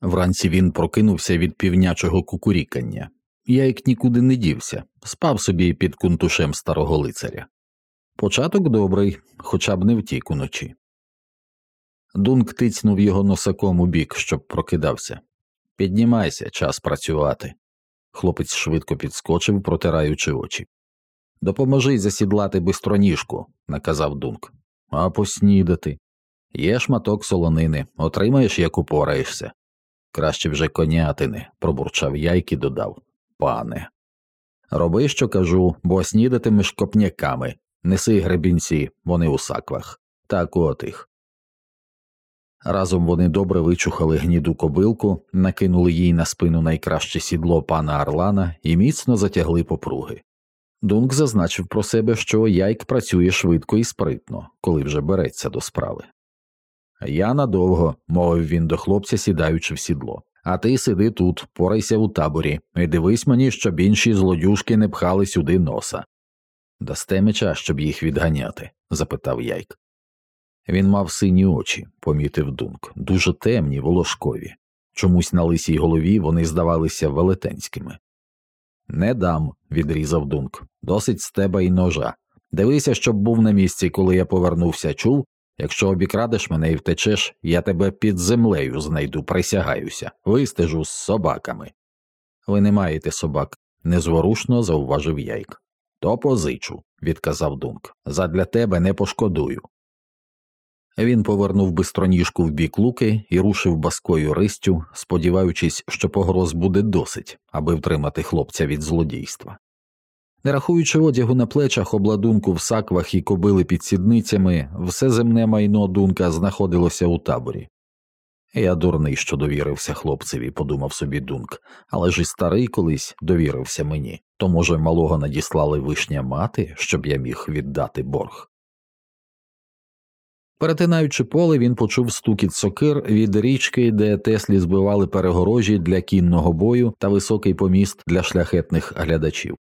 Вранці він прокинувся від півнячого кукурікання. Я як нікуди не дівся, спав собі під кунтушем старого лицаря. Початок добрий, хоча б не втік уночі. Дунк тицнув його носаком у бік, щоб прокидався. Піднімайся, час працювати. Хлопець швидко підскочив, протираючи очі. Допоможи засідлати бистроніжку, наказав Дунк. А поснідати. Є шматок солонини, отримаєш, як упораєшся. Краще вже конятини, пробурчав яйк і додав. Пане. Роби, що кажу, бо снідатимеш копняками. Неси гребінці, вони у саквах. Так от їх. Разом вони добре вичухали гніду кобилку, накинули їй на спину найкраще сідло пана Орлана і міцно затягли попруги. Дунк зазначив про себе, що яйк працює швидко і спритно, коли вже береться до справи. Я надовго, мовив він до хлопця, сідаючи в сідло. А ти сиди тут, порайся у таборі, і дивись мені, щоб інші злодюшки не пхали сюди носа. Дасте меча, щоб їх відганяти? запитав яйк. Він мав сині очі, помітив Дунк, дуже темні, волошкові. Чомусь на лисій голові вони здавалися велетенськими. Не дам, відрізав Дунк. Досить з тебе і ножа. Дивися, щоб був на місці, коли я повернувся, чув. Якщо обікрадеш мене і втечеш, я тебе під землею знайду, присягаюся, вистежу з собаками. Ви не маєте собак, незворушно зауважив яйк. То позичу, відказав Дунк. Задля тебе не пошкодую. Він повернув бистроніжку в бік луки і рушив баскою ристю, сподіваючись, що погроз буде досить, аби втримати хлопця від злодійства. Не рахуючи одягу на плечах, обладунку в саквах і кобили під сідницями, все земне майно дунка знаходилося у таборі. Я дурний, що довірився хлопцеві, подумав собі Дунк, але ж і старий колись довірився мені, то, може, малого надіслали вишня мати, щоб я міг віддати борг. Перетинаючи поле, він почув стукіт сокир від річки, де Теслі збивали перегорожі для кінного бою та високий поміст для шляхетних глядачів.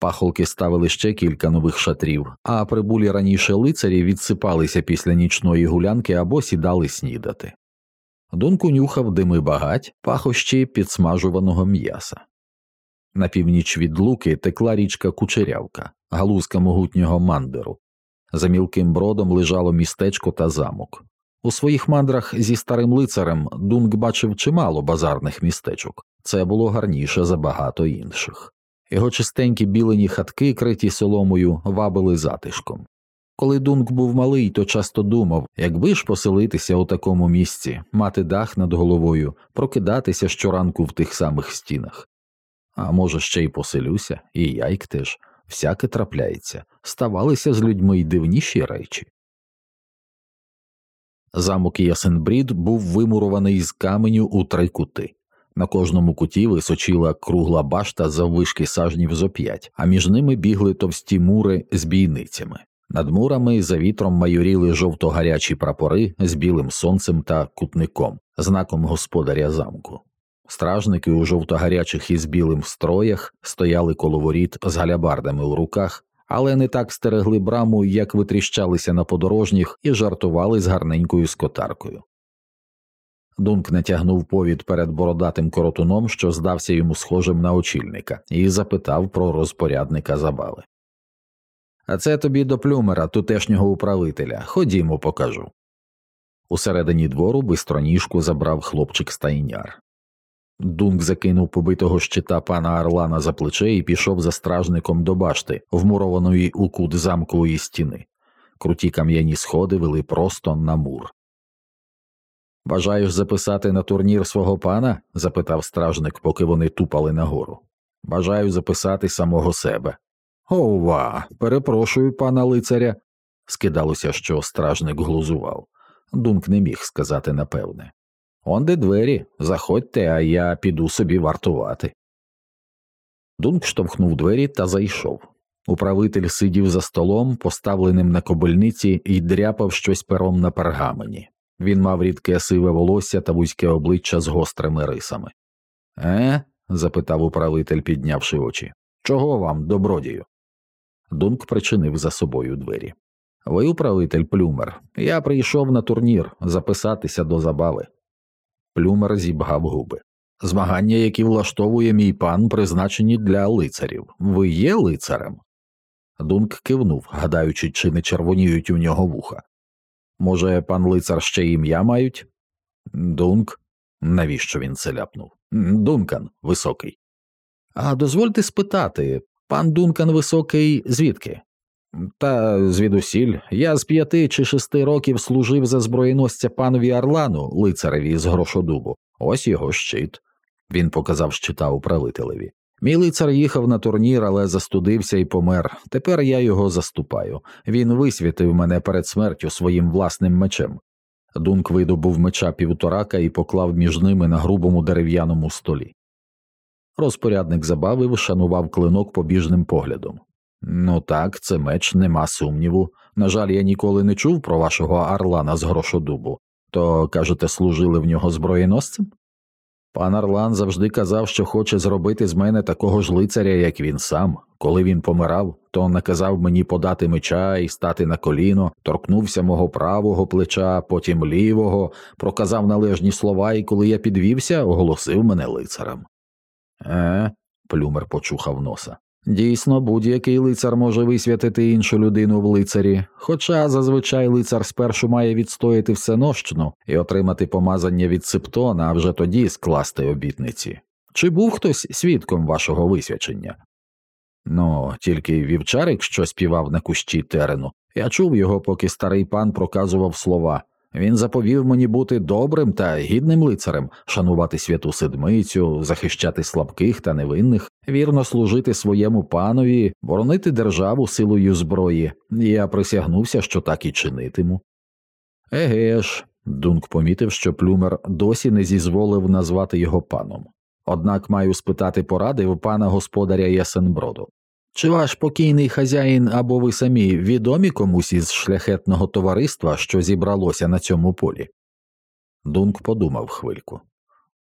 Пахолки ставили ще кілька нових шатрів, а прибулі раніше лицарі відсипалися після нічної гулянки або сідали снідати. Донку нюхав дими багать, пахощі підсмажуваного м'яса. На північ від луки текла річка Кучерявка, галузка могутнього мандеру. За мілким бродом лежало містечко та замок. У своїх мандрах зі старим лицарем Дунк бачив чимало базарних містечок, це було гарніше за багато інших. Його чистенькі білені хатки, криті соломою, вабили затишком. Коли Дунк був малий, то часто думав, якби ж поселитися у такому місці, мати дах над головою, прокидатися щоранку в тих самих стінах. А може, ще й поселюся, і яйк теж, всяке трапляється, ставалися з людьми й дивніші речі. Замок Ясенбрід був вимурований з каменю у три кути. На кожному куті височила кругла башта заввишки сажнів зо п'ять, а між ними бігли товсті мури з бійницями. Над мурами за вітром майоріли жовто-гарячі прапори з білим сонцем та кутником, знаком господаря замку. Стражники у жовто-гарячих із білим строях стояли коло воріт з галябардами у руках, але не так стерегли браму, як витріщалися на подорожніх і жартували з гарненькою скотаркою. Дунк натягнув повід перед бородатим коротуном, що здався йому схожим на очільника, і запитав про розпорядника забави. А це тобі до плюмера, тутешнього управителя. Ходімо, покажу. Усередині двору бистроніжку забрав хлопчик стайняр. Дунк закинув побитого щита пана Орлана за плече і пішов за стражником до башти, вмурованої у кут замкової стіни. Круті кам'яні сходи вели просто на мур. Бажаєш записати на турнір свого пана? запитав стражник, поки вони тупали нагору. Бажаю записати самого себе. Ова, перепрошую, пана лицаря. Скидалося, що стражник глузував. Дунк не міг сказати напевне. Он де двері, заходьте, а я піду собі вартувати. Дунк штовхнув двері та зайшов. Управитель сидів за столом, поставленим на кобильниці, і дряпав щось пером на пергамені. Він мав рідке сиве волосся та вузьке обличчя з гострими рисами. Е? запитав управитель, піднявши очі. Чого вам, добродію? Дунк причинив за собою двері. Ви управитель плюмер. Я прийшов на турнір записатися до забави. Плюмер зібгав губи. Змагання, які влаштовує мій пан, призначені для лицарів. Ви є лицарем? Дунк кивнув, гадаючи, чи не червоніють у нього вуха. Може, пан лицар ще ім'я мають? Дунк? Навіщо він це ляпнув? Дункан високий. А дозвольте спитати, пан Дункан високий звідки? Та звідусіль, я з п'яти чи шести років служив за зброєносця панові Арлану, лицареві з грошодубу. Ось його щит. Він показав щита управителеві. Мій лицар їхав на турнір, але застудився і помер. Тепер я його заступаю. Він висвітив мене перед смертю своїм власним мечем. Дунк видобув меча півторака і поклав між ними на грубому дерев'яному столі. Розпорядник забавив, шанував клинок побіжним поглядом. Ну так, це меч, нема сумніву. На жаль, я ніколи не чув про вашого Арлана з грошодубу. То, кажете, служили в нього зброєносцем? Пан Арлан завжди казав, що хоче зробити з мене такого ж лицаря, як він сам. Коли він помирав, то наказав мені подати меча і стати на коліно, торкнувся мого правого плеча, потім лівого, проказав належні слова, і коли я підвівся, оголосив мене лицарем. Е, плюмер почухав носа. Дійсно, будь-який лицар може висвятити іншу людину в лицарі, хоча зазвичай лицар спершу має відстояти всенощну і отримати помазання від септона, а вже тоді скласти обітниці. Чи був хтось свідком вашого висвячення? Ну, тільки вівчарик, що співав на кущі терену, я чув його, поки старий пан проказував слова. Він заповів мені бути добрим та гідним лицарем, шанувати святу седмицю, захищати слабких та невинних, вірно служити своєму панові, боронити державу силою зброї. Я присягнувся, що так і чинитиму. Еге ж, Дунк помітив, що плюмер досі не зізволив назвати його паном. Однак маю спитати поради в пана господаря Ясенброду. Чи ваш покійний хазяїн або ви самі відомі комусь із шляхетного товариства, що зібралося на цьому полі? Дунк подумав хвильку.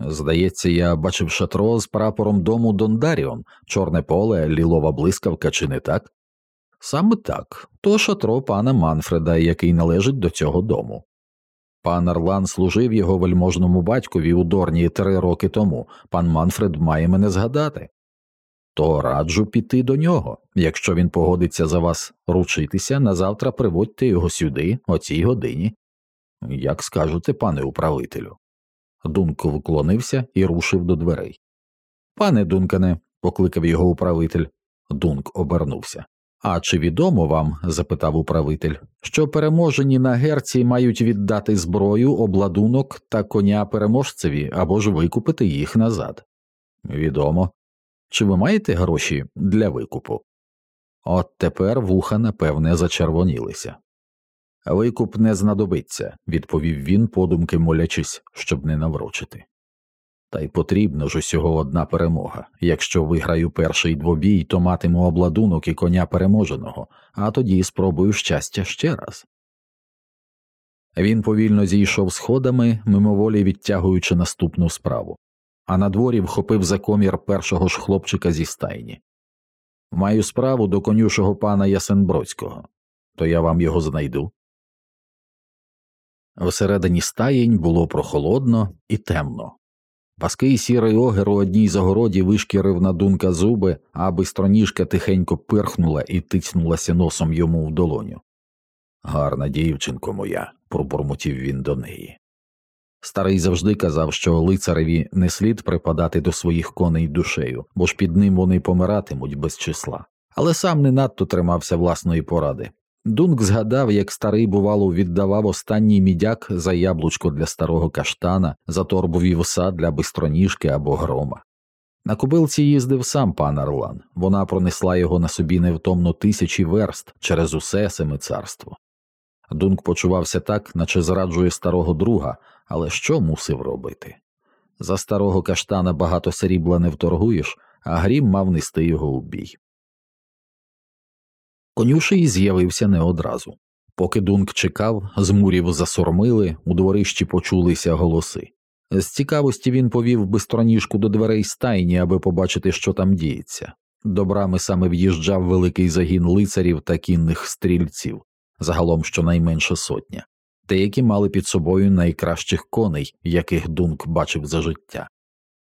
Здається, я бачив шатро з прапором дому Дондаріон, чорне поле, лілова блискавка, чи не так? Саме так, то шатро пана Манфреда, який належить до цього дому. Пан Арлан служив його вельможному батькові у Дорні три роки тому. Пан Манфред має мене згадати то раджу піти до нього. Якщо він погодиться за вас ручитися, назавтра приводьте його сюди, о цій годині. Як скажете, пане управителю. Дунк вклонився і рушив до дверей. Пане Дункане, покликав його управитель. Дунк обернувся. А чи відомо вам, запитав управитель, що переможені на герці мають віддати зброю, обладунок та коня переможцеві або ж викупити їх назад? Відомо, чи ви маєте гроші для викупу? От тепер вуха, напевне, зачервонілися. Викуп не знадобиться, відповів він, подумки молячись, щоб не наврочити. Та й потрібно ж усього одна перемога. Якщо виграю перший двобій, то матиму обладунок і коня переможеного, а тоді спробую щастя ще раз. Він повільно зійшов сходами, мимоволі відтягуючи наступну справу а на дворі вхопив за комір першого ж хлопчика зі стайні. Маю справу до конюшого пана Ясенбродського, то я вам його знайду. Всередині стаєнь було прохолодно і темно. Паский сірий огер у одній загороді вишкірив на дунка зуби, а бистроніжка тихенько пирхнула і тицнулася носом йому в долоню. Гарна дівчинко моя, пробурмотів він до неї. Старий завжди казав, що лицареві не слід припадати до своїх коней душею, бо ж під ним вони помиратимуть без числа, але сам не надто тримався власної поради. Дунк згадав, як старий, бувало, віддавав останній мідяк за яблучко для старого каштана, за торбу вівса для бистроніжки або грома. На кобилці їздив сам пан Арлан, вона пронесла його на собі невтомно тисячі верст через усе семицарство. Дунк почувався так, наче зраджує старого друга, але що мусив робити? За старого каштана багато срібла не вторгуєш, а грім мав нести його у бій. Конюший з'явився не одразу. Поки Дунк чекав, з мурів засормили, у дворищі почулися голоси. З цікавості він повів бистроніжку до дверей стайні, аби побачити, що там діється. До брами саме в'їжджав великий загін лицарів та кінних стрільців, загалом щонайменше сотня. Деякі мали під собою найкращих коней, яких Дунк бачив за життя.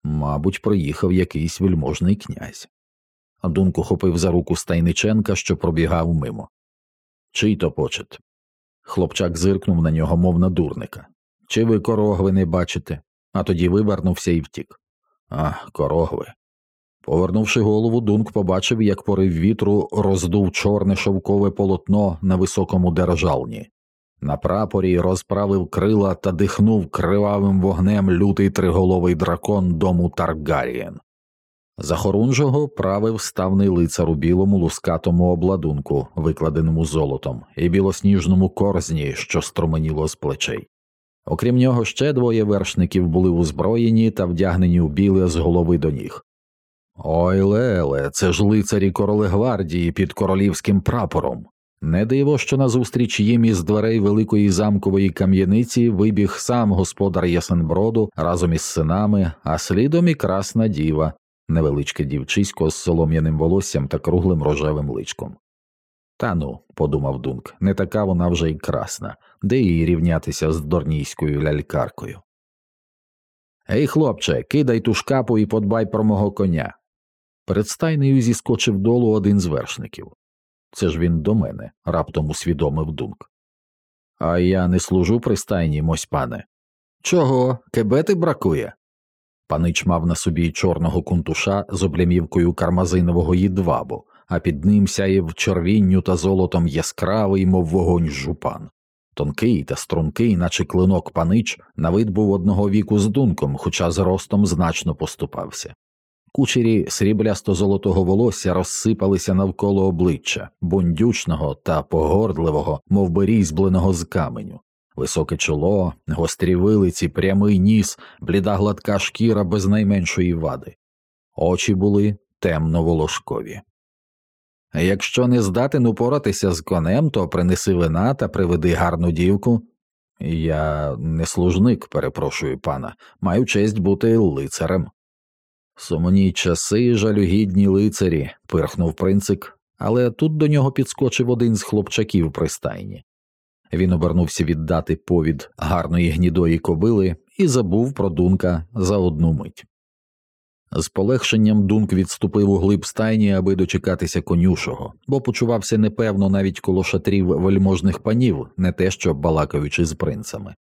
Мабуть, приїхав якийсь вельможний князь. Дунк ухопив за руку Стайниченка, що пробігав мимо. Чий то почет? Хлопчак зиркнув на нього, мов на дурника. Чи ви корогви не бачите? А тоді вивернувся і втік. А, корогви. Повернувши голову, Дунк побачив, як порив вітру роздув чорне шовкове полотно на високому держалні. На прапорі розправив крила та дихнув кривавим вогнем лютий триголовий дракон дому Таргарієн. За хорунжого правив ставний лицар у білому лускатому обладунку, викладеному золотом, і білосніжному корзні, що струменіло з плечей. Окрім нього, ще двоє вершників були озброєні та вдягнені у біле з голови до ніг. Ой леле, це ж лицарі короли гвардії під королівським прапором. Не диво, що назустріч їм із дверей великої замкової кам'яниці вибіг сам господар Ясенброду разом із синами, а слідом і красна діва, невеличке дівчисько з солом'яним волоссям та круглим рожевим личком. Та ну, подумав Дунк, не така вона вже й красна, де їй рівнятися з дорнійською лялькаркою. Ей, хлопче, кидай ту шкапу і подбай про мого коня. Перед зіскочив долу один з вершників. Це ж він до мене, раптом усвідомив Дунк. А я не служу при стайні, мось пане. Чого? Кебети бракує? Панич мав на собі чорного кунтуша з облямівкою кармазинового їдвабу, а під ним сяєв червінню та золотом яскравий, мов вогонь жупан. Тонкий та стрункий, наче клинок панич, на вид був одного віку з дунком, хоча зростом значно поступався. Кучері сріблясто золотого волосся розсипалися навколо обличчя, бундючного та погордливого, мов би різьбленого з каменю, високе чоло, гострі вилиці, прямий ніс, бліда гладка шкіра без найменшої вади. Очі були темно волошкові. Якщо не здатен упоратися з конем, то принеси вина та приведи гарну дівку. Я не служник, перепрошую пана, маю честь бути лицарем. Сумні часи, жалюгідні лицарі, пирхнув принцик, але тут до нього підскочив один з хлопчаків при стайні. Він обернувся віддати повід гарної гнідої кобили і забув про дунка за одну мить. З полегшенням Дунк відступив у глиб стайні, аби дочекатися конюшого, бо почувався непевно навіть коло шатрів вельможних панів, не те що балакаючи з принцами.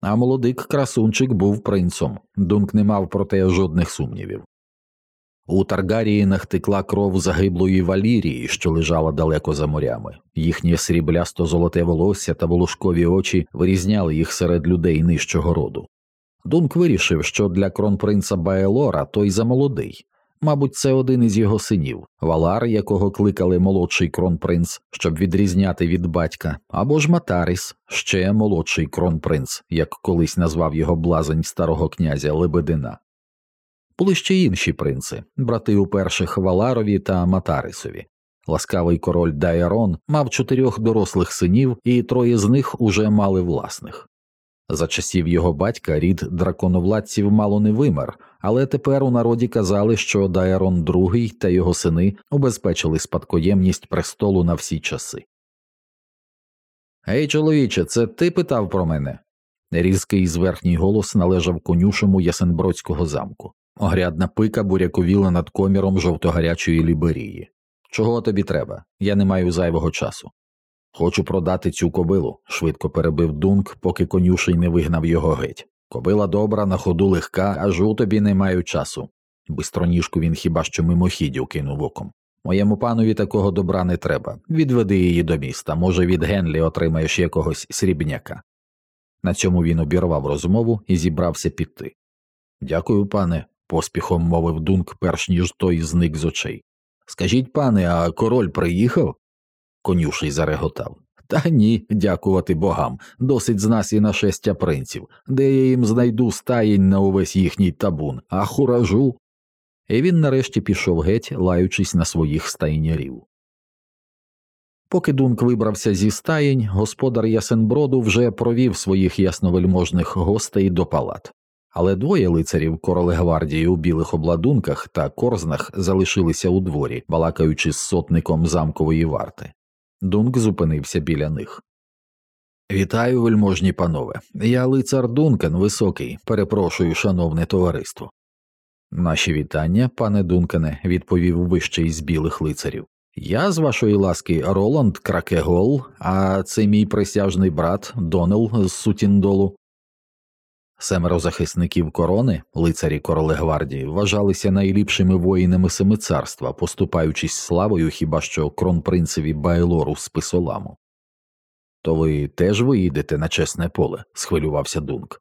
А молодик красунчик був принцом, Дунк не мав про те жодних сумнівів. У Таргаріїнах текла кров загиблої Валірії, що лежала далеко за морями. Їхнє сріблясто золоте волосся та волошкові очі вирізняли їх серед людей нижчого роду. Дунк вирішив, що для кронпринца Баелора той замолодий. Мабуть, це один із його синів, Валар, якого кликали молодший кронпринц, щоб відрізняти від батька, або ж Матаріс, ще молодший кронпринц, як колись назвав його блазень старого князя Лебедина. Були ще інші принци, брати у перших Валарові та Матарисові. Ласкавий король Дайарон мав чотирьох дорослих синів, і троє з них уже мали власних. За часів його батька рід драконовладців мало не вимер, але тепер у народі казали, що Дайарон II та його сини обезпечили спадкоємність престолу на всі часи. Ей, чоловіче, це ти питав про мене? Різкий зверхній голос належав конюшому Ясенбродського замку. Огрядна пика буряковіла над коміром жовтогарячої ліберії. Чого тобі треба? Я не маю зайвого часу. Хочу продати цю кобилу, швидко перебив Дунк, поки конюший не вигнав його геть. Кобила добра, на ходу легка, аж у тобі не маю часу. Бистроніжку він хіба що мимохідів кинув оком. Моєму панові такого добра не треба. Відведи її до міста, може, від Генлі отримаєш якогось срібняка. На цьому він обірвав розмову і зібрався піти. Дякую, пане, поспіхом мовив Дунк, перш ніж той зник з очей. Скажіть, пане, а король приїхав? Конюший зареготав. Та ні, дякувати богам, досить з нас і нашестя принців, де я їм знайду стаєнь на увесь їхній табун, а хуражу. І він нарешті пішов геть, лаючись на своїх стайнярів. Поки Дунк вибрався зі стаєнь, господар Ясенброду вже провів своїх ясновельможних гостей до палат але двоє лицарів короли гвардії у білих обладунках та корзнах залишилися у дворі, балакаючи з сотником замкової варти. Дунк зупинився біля них. Вітаю, вельможні панове. Я лицар Дункан Високий, перепрошую, шановне товариство. Наші вітання, пане Дункане, відповів вищий з білих лицарів. Я, з вашої ласки, Роланд Кракегол, а це мій присяжний брат Донел з Сутіндолу. Семеро захисників корони, лицарі королегвардії, вважалися найліпшими воїнами Семицарства, поступаючись славою хіба що кронпринцеві Байлору Списоламу. То ви теж виїдете на чесне поле, схвилювався Дунк.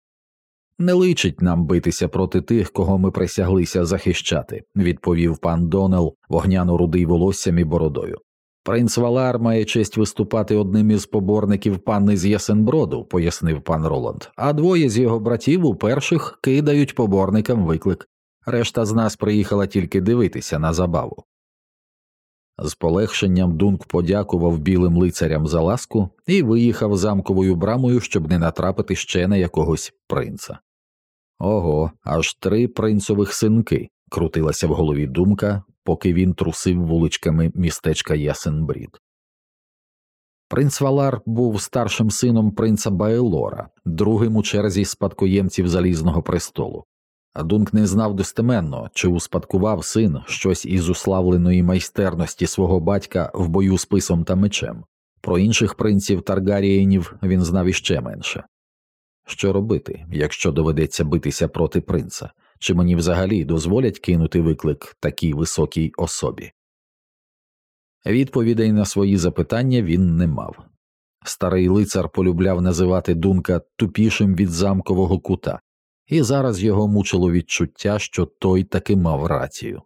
Не личить нам битися проти тих, кого ми присяглися захищати, відповів пан Донел, вогняно рудий волоссям і бородою. Принц Валар має честь виступати одним із поборників панни з Ясенброду, пояснив пан Роланд, а двоє з його братів у перших кидають поборникам виклик. Решта з нас приїхала тільки дивитися на забаву. З полегшенням Дунк подякував білим лицарям за ласку і виїхав замковою брамою, щоб не натрапити ще на якогось принца. Ого, аж три принцових синки, крутилася в голові думка, поки він трусив вуличками містечка Ясенбрід. Принц Валар був старшим сином принца Байлора, другим у черзі спадкоємців залізного престолу. Дунк не знав достеменно, чи успадкував син щось із уславленої майстерності свого батька в бою з писом та мечем. Про інших принців Таргарієнів він знав іще менше. Що робити, якщо доведеться битися проти принца, чи мені взагалі дозволять кинути виклик такій високій особі? Відповідей на свої запитання він не мав. Старий лицар полюбляв називати Дунка тупішим від замкового кута, і зараз його мучило відчуття, що той таки мав рацію.